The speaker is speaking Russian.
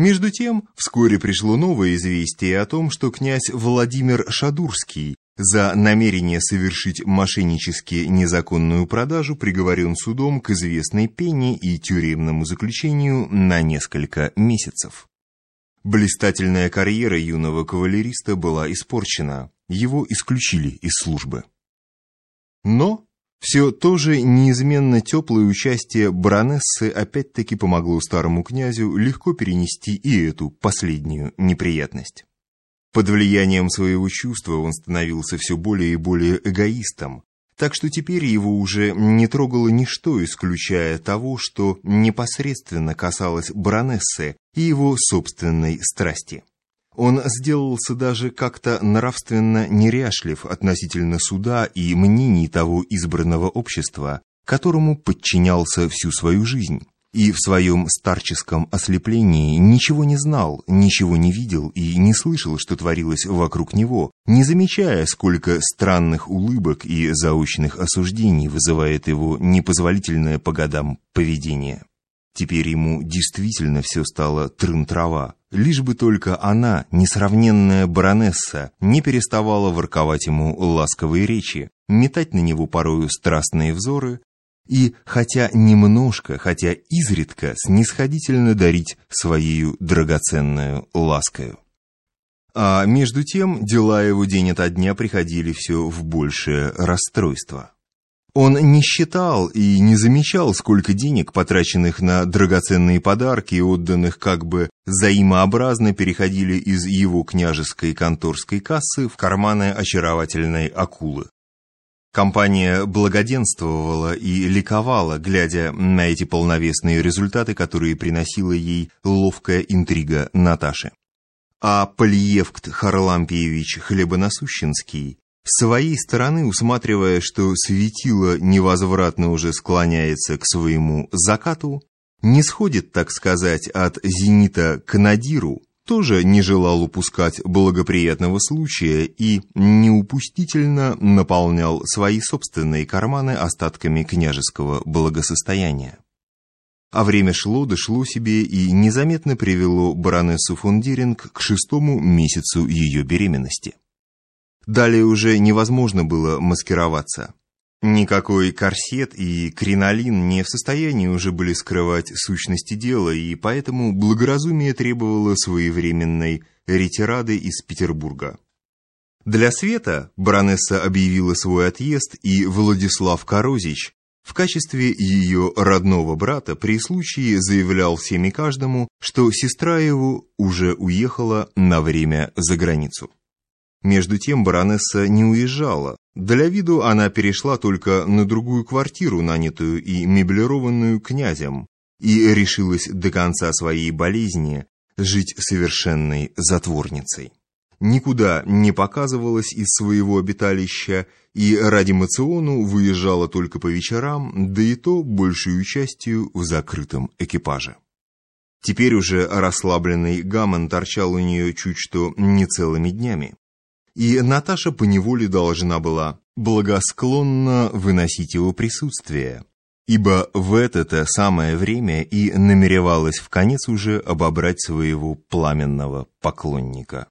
Между тем, вскоре пришло новое известие о том, что князь Владимир Шадурский за намерение совершить мошеннически незаконную продажу приговорен судом к известной пене и тюремному заключению на несколько месяцев. Блистательная карьера юного кавалериста была испорчена, его исключили из службы. Но все то же неизменно теплое участие баронессы опять-таки помогло старому князю легко перенести и эту последнюю неприятность. Под влиянием своего чувства он становился все более и более эгоистом, так что теперь его уже не трогало ничто, исключая того, что непосредственно касалось баронессы и его собственной страсти. Он сделался даже как-то нравственно неряшлив относительно суда и мнений того избранного общества, которому подчинялся всю свою жизнь и в своем старческом ослеплении ничего не знал, ничего не видел и не слышал, что творилось вокруг него, не замечая, сколько странных улыбок и заочных осуждений вызывает его непозволительное по годам поведение. Теперь ему действительно все стало трын-трава, лишь бы только она, несравненная баронесса, не переставала ворковать ему ласковые речи, метать на него порою страстные взоры, и, хотя немножко, хотя изредка, снисходительно дарить своею драгоценную ласкою. А между тем дела его день ото дня приходили все в большее расстройство. Он не считал и не замечал, сколько денег, потраченных на драгоценные подарки, отданных как бы взаимообразно, переходили из его княжеской конторской кассы в карманы очаровательной акулы. Компания благоденствовала и ликовала, глядя на эти полновесные результаты, которые приносила ей ловкая интрига Наташи. А Полиевкт Харлампиевич Хлебонасущенский, своей стороны, усматривая, что светило невозвратно уже склоняется к своему закату, не сходит, так сказать, от зенита к надиру, тоже не желал упускать благоприятного случая и неупустительно наполнял свои собственные карманы остатками княжеского благосостояния. А время шло, дошло себе и незаметно привело баронессу фон Деринг к шестому месяцу ее беременности. Далее уже невозможно было маскироваться. Никакой корсет и кринолин не в состоянии уже были скрывать сущности дела, и поэтому благоразумие требовало своевременной ретирады из Петербурга. Для Света баронесса объявила свой отъезд, и Владислав Корозич в качестве ее родного брата при случае заявлял всем и каждому, что сестра его уже уехала на время за границу. Между тем баронесса не уезжала. Для виду она перешла только на другую квартиру, нанятую и меблированную князем, и решилась до конца своей болезни жить совершенной затворницей. Никуда не показывалась из своего обиталища и ради мациону выезжала только по вечерам, да и то большую частью в закрытом экипаже. Теперь уже расслабленный гамон торчал у нее чуть что не целыми днями и Наташа поневоле должна была благосклонно выносить его присутствие, ибо в это-то самое время и намеревалась в конец уже обобрать своего пламенного поклонника.